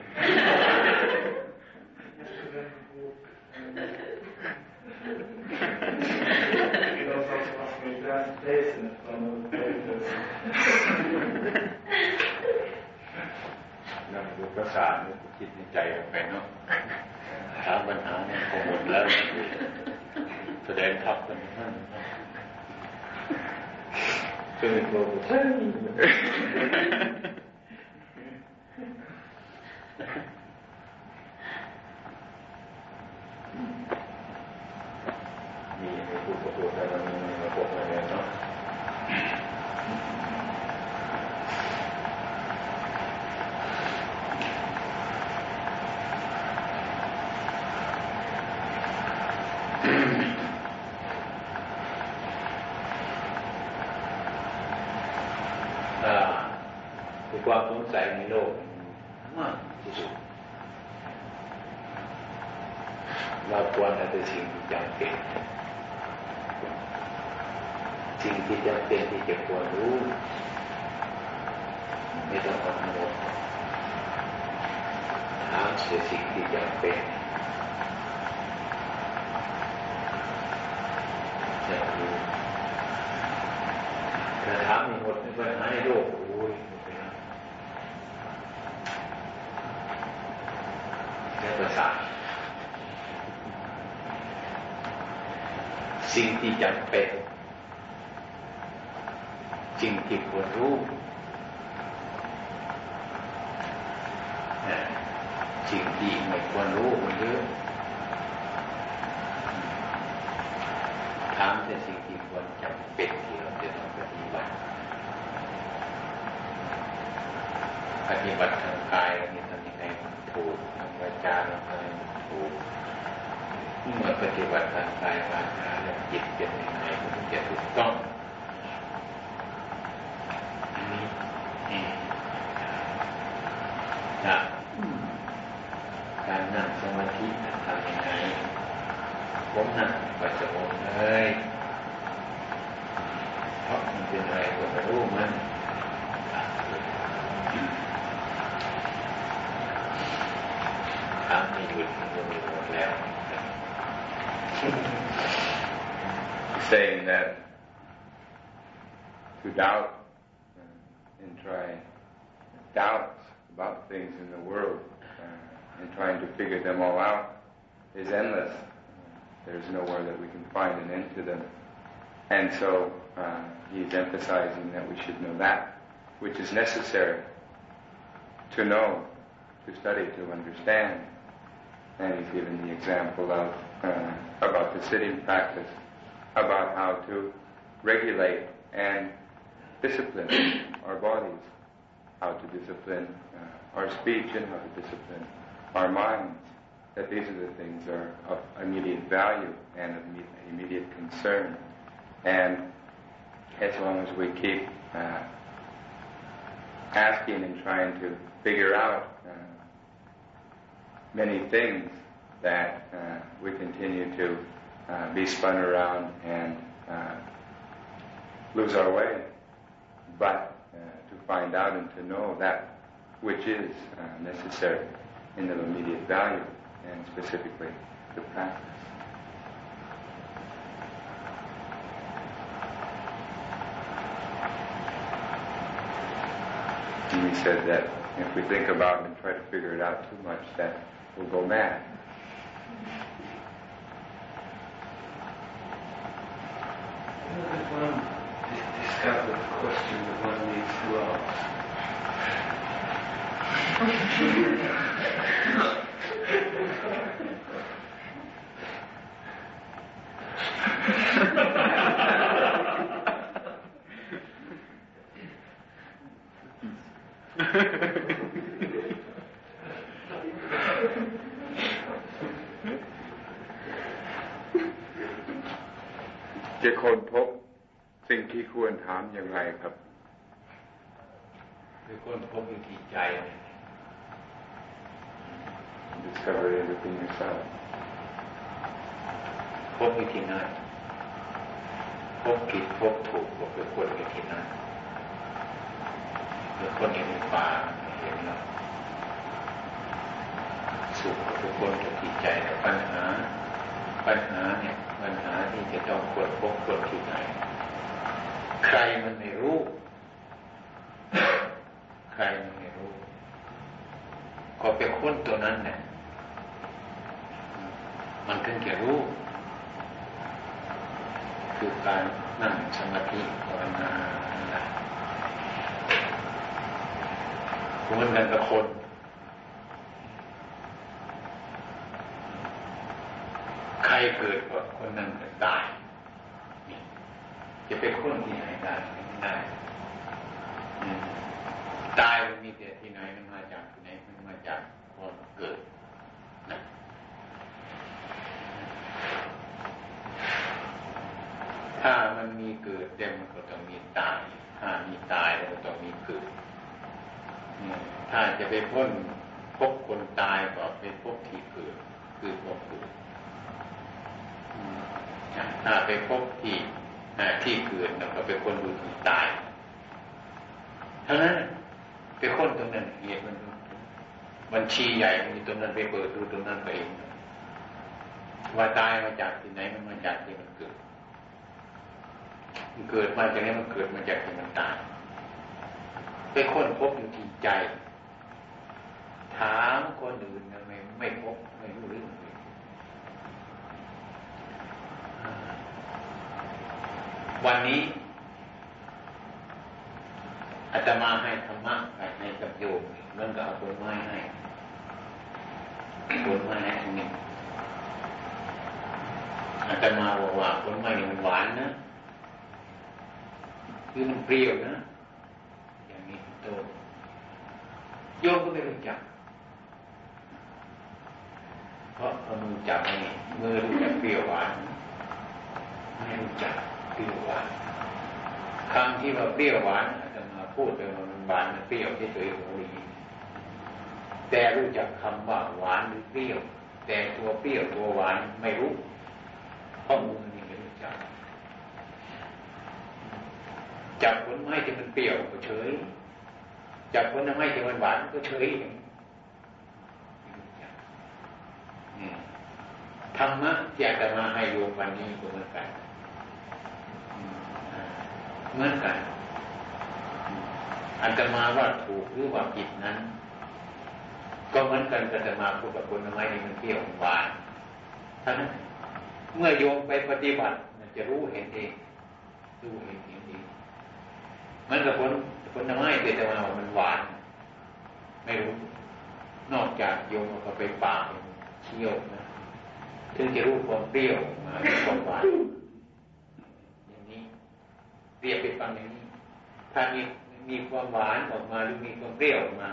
นั่งดูภาษาคิดในใจออกไปเนาะถามปัญหาเนี่ยคงหมดแล้ว แสดงทับกันนั่นซึ่งเป็นตัว saying that to doubt and try doubts about things in the world uh, and trying to figure them all out is endless. There's nowhere that we can find an end to them. And so uh, he's emphasizing that we should know that which is necessary to know, to study, to understand. And he's given the example of uh, about the sitting practice, about how to regulate and discipline our bodies, how to discipline uh, our speech, and how to discipline our minds. That these are the things that are of immediate value and of immediate concern. And as long as we keep uh, asking and trying to figure out uh, many things that uh, we continue to uh, be spun around and uh, lose our way. But uh, to find out and to know that which is uh, necessary in the immediate value and specifically the practice. And he said that if we think about it and try to figure it out too much, that we'll go mad. One dis- discovered question that one needs to ย่างไรครับ คือคนพบอยู่ที่ใจ Discover it within yourself. พบอยู่ที่ไหนบผิดพบถูกก็ไปคนไปที่นั่นหรือคนเห็นป่าเห็นแล้วสุขทุกคนจะจิตใจแต่ปัญหา ปัญหาเนี่ยปัญหาที่จะต้องกดพบกดที่ไหน ใครมันไม่รู้ ใครมันไม่รู้ ก็ไปค้นตัวนั้นเนี่ยมันถึงจะรู้ คือการนั่งสมาธิภาวนาเหมือนกันกับคนใครเกิดก็คนนั้นจะตาย จะไปค้นที่ไหนได้ไม่ได้ตายมันมีแต่ที่ไหนมันมาจากที่ไหนมันมาจากความเกิดนะถ้ามันมีเกิดเต็มมันก็ต้องมีตาย ถ้ามีตายแล้วก็ต้องมีเกิดถ้าจะไปพ้นพบคนตายก็เป็นพบที่เกิดคือพบเกิดถ้าไปพบที่ ที่เกิดเราก็ไปคนดูที่ตายเท่านั้นไปค้นตรงนั้นเหตุมันบัญชีใหญ่มีตรงนั้นไปเปิดดูตรงนั้นไปเองว่าตายมาจากที่ไหนมันมาจากที่มันเกิดมันเกิดมาจากนี้มันเกิดมาจากที่มันตายไปค้นพบอยู่ที่ใจ ถามคนอื่นทำไมไม่พบไม่รู้เรื่องเลย วันนี้อาตมาให้ธรรมะให้กับโยมมันก็เอาผลไม้ให้ผลไม้ให้อันนี้อาตมาบอกว่าผลไม้มันหวานนะคือมันเปรี้ยวนะ อย่างนี้โตโยมก็ไม่รู้จักเพราะมือจับนี่มือรู้จักเปรี้ยวหวานไม่รู้จัก เปรี้ยวหวานคำที่ว่าเปรี้ยวหวานอาจจะมาพูดไปว่มันหวานเปรี้ยวที่ตัวเองหูดีแต่รู้จักคำว่าหวานหรือเปรี้ยว แต่ตัวเปรี้ยวตัวหวานไม่รู้เพราะมือนี่ไม่รู้จักจับผลไม้ที่มันเปรี้ยวก็เฉยจับผลไม้ที่มันหวานก็เฉยธรรมะที่อาจจะมาให้โยมวันนี้ก็เหมือนกัน เหมือนกันอันจะมาว่าถูกหรือว่าผิดนั้น ก็เหมือนกันกับจะมาพูดกับผลไม้ที่มันเปรี้ยวหวานท่านเมื่อโยมไปปฏิบัติมันจะรู้เห็นเองรู้เห็นเห็นเองมันกับผลผลไม้ที่จะมาว่ามันหวาน ไม่รู้ นอกจากโยมเอาไปปากเคี่ยวนะถึงจะรู้ความเปรี้ยวความหวาน รียบไปฟังอย่างนี้ ถ้ามีมีความหวานออกมาหรือมีความเปรี้ยวออกมา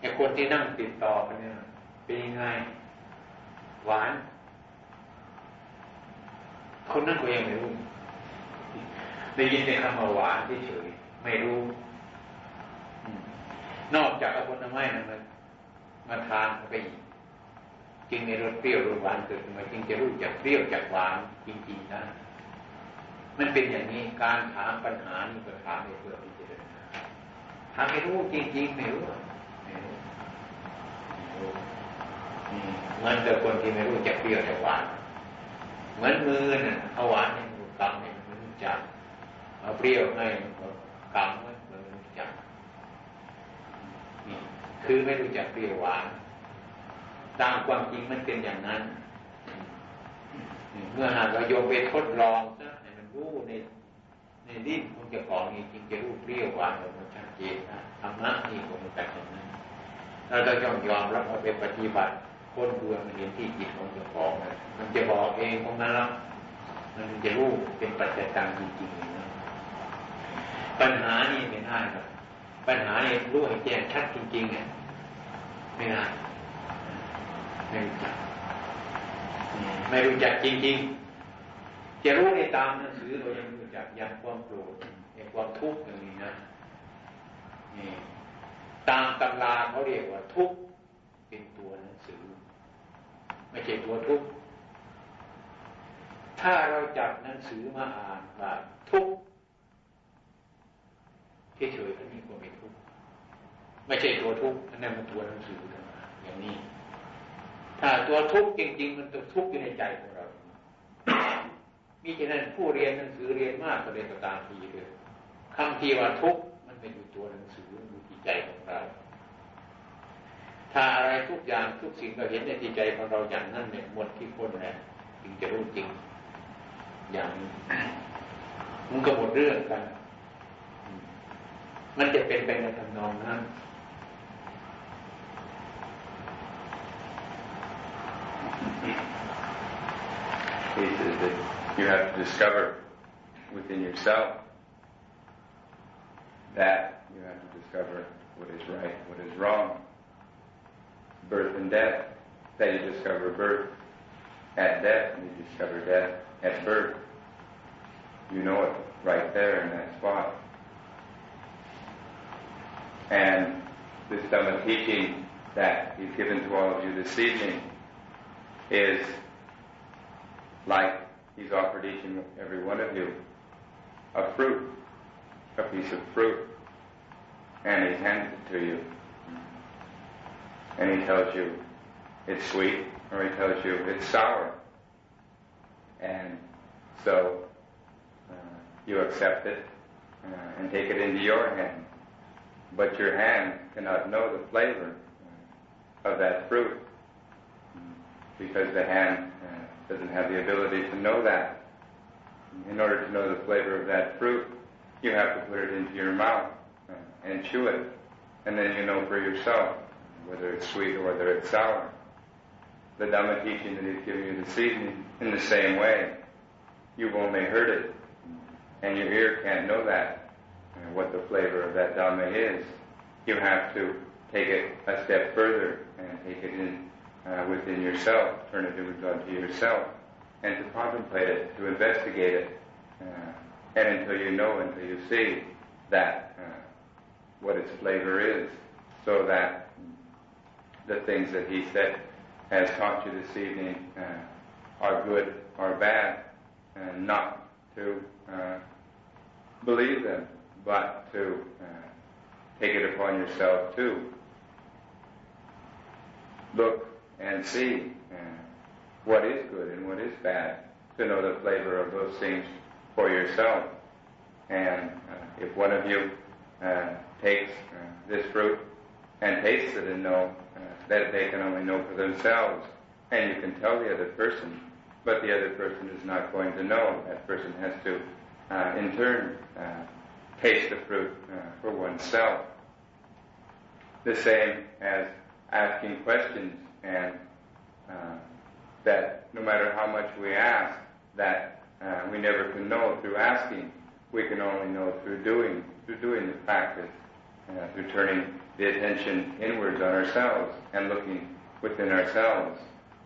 ไอ้คนที่นั่งติดต่อกันเนี่ยเป็นยังไงหวาน คนนั้นก็ยังไม่รู้ ได้ยินแต่คำว่าหวานเฉยไม่รู้ นอกจากเอาผลไม้นั้นมามาทานไปอีกจึงในรสเปรี้ยวรสหวานเกิดมาจึงจะรู้จักเปรี้ยวจากหวานจริงๆนะ มันเป็นอย่างนี้การถามปัญหานี่ก็ถามในเพื่อที่จะเดินถามไม่รู้จริงๆไม่รู้ไม่รู้เหมือนกับคนที่ไม่รู้จักเปรี้ยวจากหวานเหมือนมือน่ะเอาหวานให้มือกำให้มันรู้จักเอาเปรี้ยวให้มันก็กำมันมันรู้จักนี่คือไม่รู้จักเปรี้ยวหวานตามความจริงมันเป็นอย่างนั้น เมื่อหากเราโยมไปทดลองซะ รู้ในในดิ้นของเจ้าของนี่จริงจะรู้เปรี้ยวหวานมันชัดเจนนะธรรมะนี่คงมันแบบนั้นเราจะต้องยอมรับเอาไปปฏิบัติค้นดูมันเห็นที่จิตของเจ้าของมันจะบอกเองของนั้นแล้วมันจะรู้เป็นปัจจัยตังจริงๆนะปัญหานี่ไม่ได้ครับปัญหานี่รู้ให้แจ้งชัดจริงๆเนี่ยไม่ได้ไม่รู้จักไม่รู้จักจริง ๆ จะรู้ในตามหนังสือเรายังรู้จักอย่างความโกรธอย่างความทุกข์อย่างนี้นะนี่ตามตำราเขาเรียกว่าทุกข์เป็นตัวหนังสือ ไม่ใช่ตัวทุกข์ถ้าเราจับหนังสือมาอ่านว่าทุกเฉยๆอันนี้ก็ไม่ทุกไม่ใช่ตัวทุกอันนั้นมันตัวหนังสืออย่างนี้ ถ้าตัวทุกจริง ๆ มันตัวทุกอยู่ในใจของ มีฉะนั้นผู้เรียนหนังสือเรียนมากก็เรียนตามทีเลยคำที่ว่าทุกมันเป็นอยู่ตัวหนังสืออยู่ที่ใจของเราถ้าอะไรทุกอย่างทุกสิ่งเราเห็นในที่ใจของเราอย่างนั้นเนี่ยหมดที่คนแล้วจึงจะรู้จริง อย่างมันก็หมดเรื่องกัน มันจะเป็นไปในทำนองนั้น He says that you have to discover within yourself that you have to discover what is right, what is wrong. Birth and death, that you discover birth at death, and you discover death at birth. You know it right there in that spot. And this Dhamma teaching that he's given to all of you this evening is like he's offered each and every one of you a fruit, a piece of fruit, and he's handed it to you. And he tells you it's sweet, or he tells you it's sour. And so uh, you accept it uh, and take it into your hand. But your hand cannot know the flavor of that fruit because the hand uh, doesn't have the ability to know that. In order to know the flavor of that fruit, you have to put it into your mouth and chew it, and then you know for yourself whether it's sweet or whether it's sour. The Dhamma teaching that he's giving you this evening, in the same way, you've only heard it, and your ear can't know that, what the flavor of that Dhamma is. You have to take it a step further and take it in uh, within yourself, turn it into yourself, and to contemplate it, to investigate it, uh, and until you know, until you see that uh, what its flavor is, so that the things that he said has taught you this evening uh, are good or bad, and not to uh, believe them, but to uh, take it upon yourself to look and see uh, what is good and what is bad, to know the flavor of those things for yourself. And uh, if one of you uh, takes uh, this fruit and tastes it and know uh, that they can only know for themselves, and you can tell the other person, but the other person is not going to know. That person has to, uh, in turn, taste the fruit for oneself. The same as asking questions and uh, that no matter how much we ask, that uh, we never can know through asking. We can only know through doing, through doing the practice, uh, through turning the attention inwards on ourselves and looking within ourselves.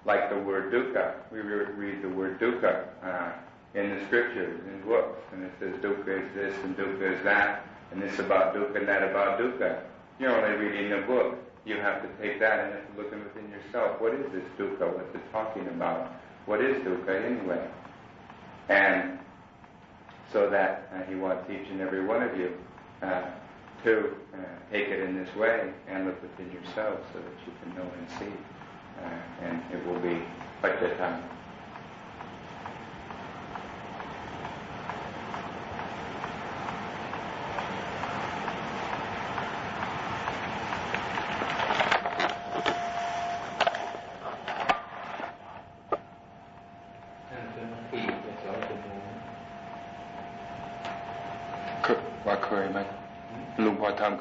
Like the word dukkha, we re- read the word dukkha uh, in the scriptures, in books, and it says dukkha is this and dukkha is that, and this about dukkha and that about dukkha. You're only reading a book you have to take that and have to look within yourself. What is this dukkha? What's it talking about? What is dukkha anyway? And so that uh, he wants each and every one of you uh, to uh, take it in this way and look within yourself so that you can know and see. Uh, and it will be time.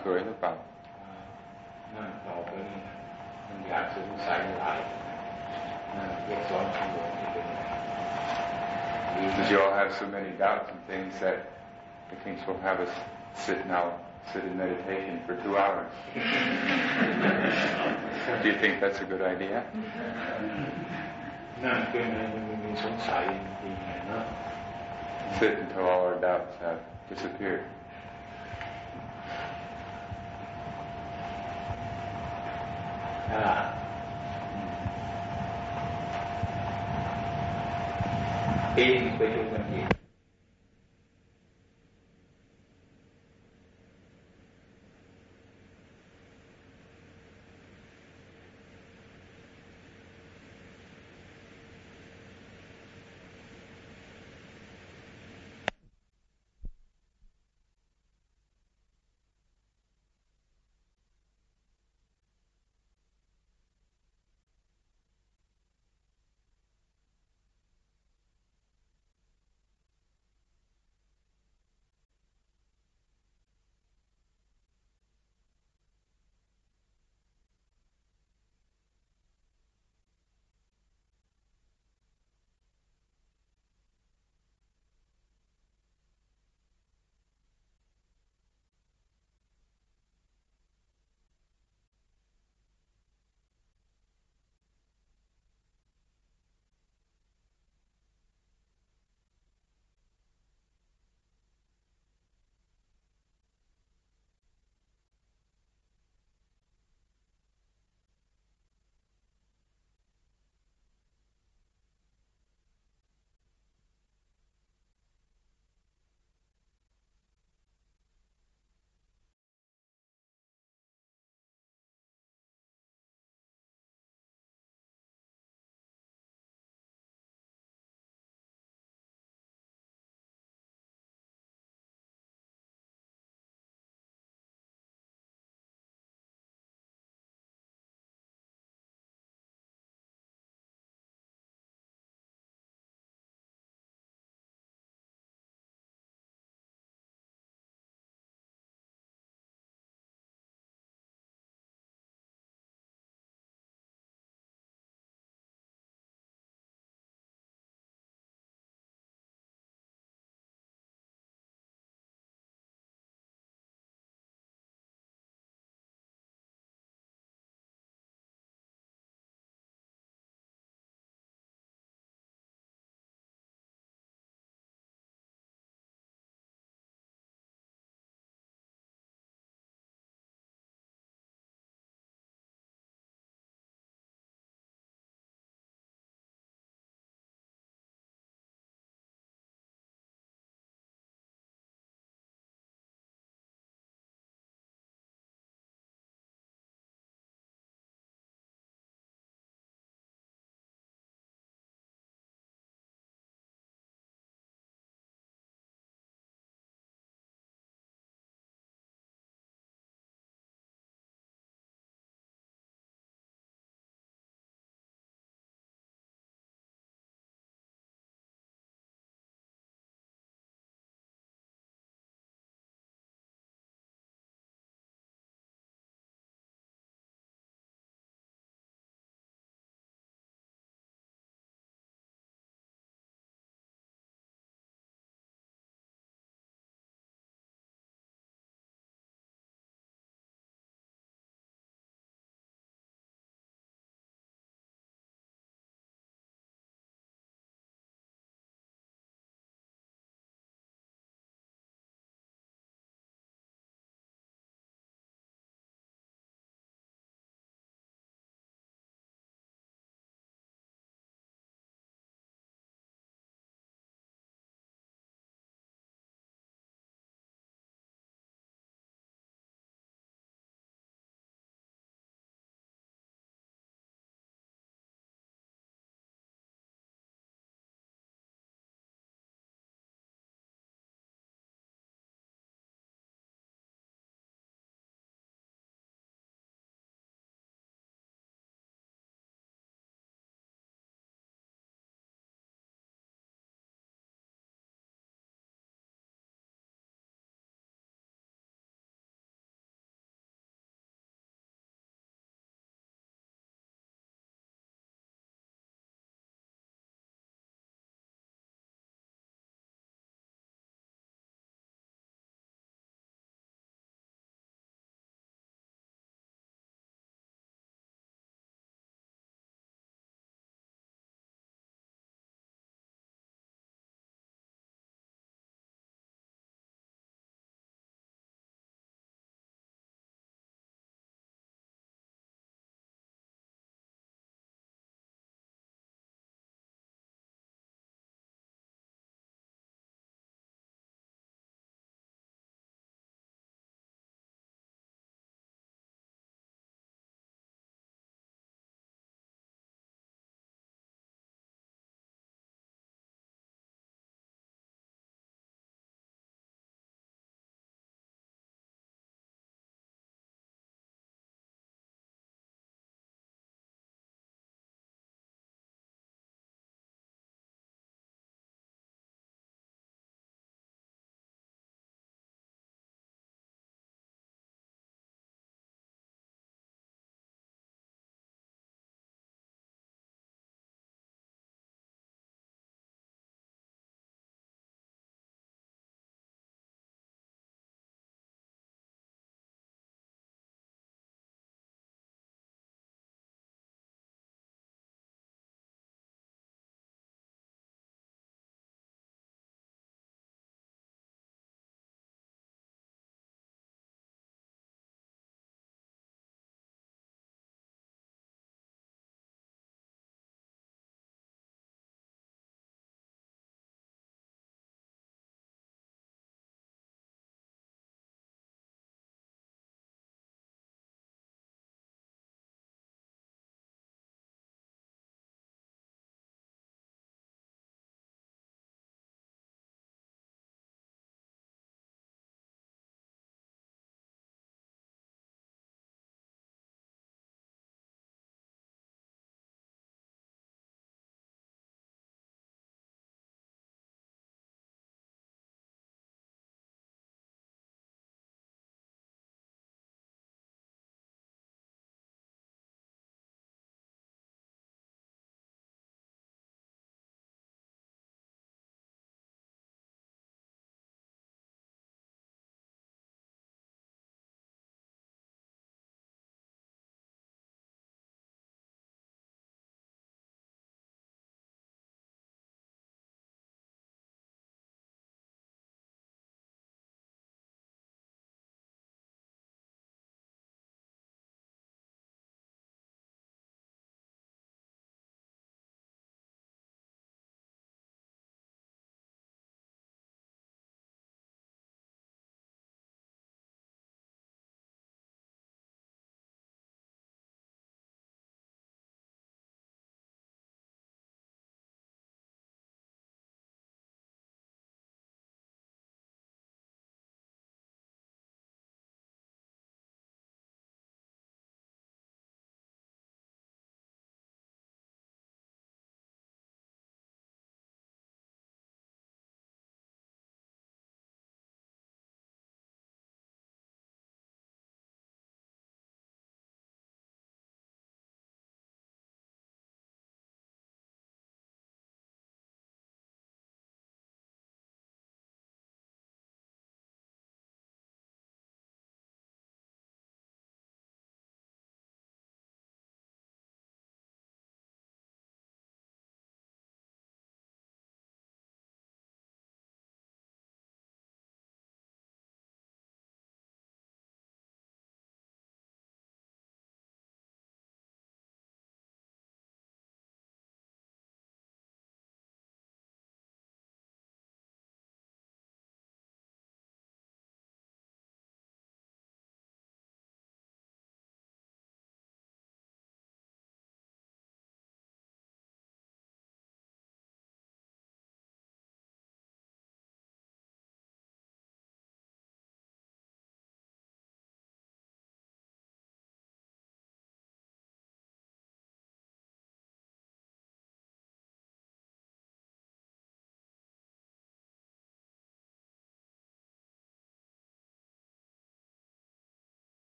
เคยหรือเปล่านั่นต่อไปนี่มันอยากสงสัยหลายนั่นเรียกสอนคำหลวงที่เป็น Because you all have so many doubts and things that he thinks we'll have us sit now, sit in meditation for two hours. Do you think that's a good idea? นั่นเป็นมีสงสัยจริงๆนะ Sit until all our doubts have disappeared. à. im với chúng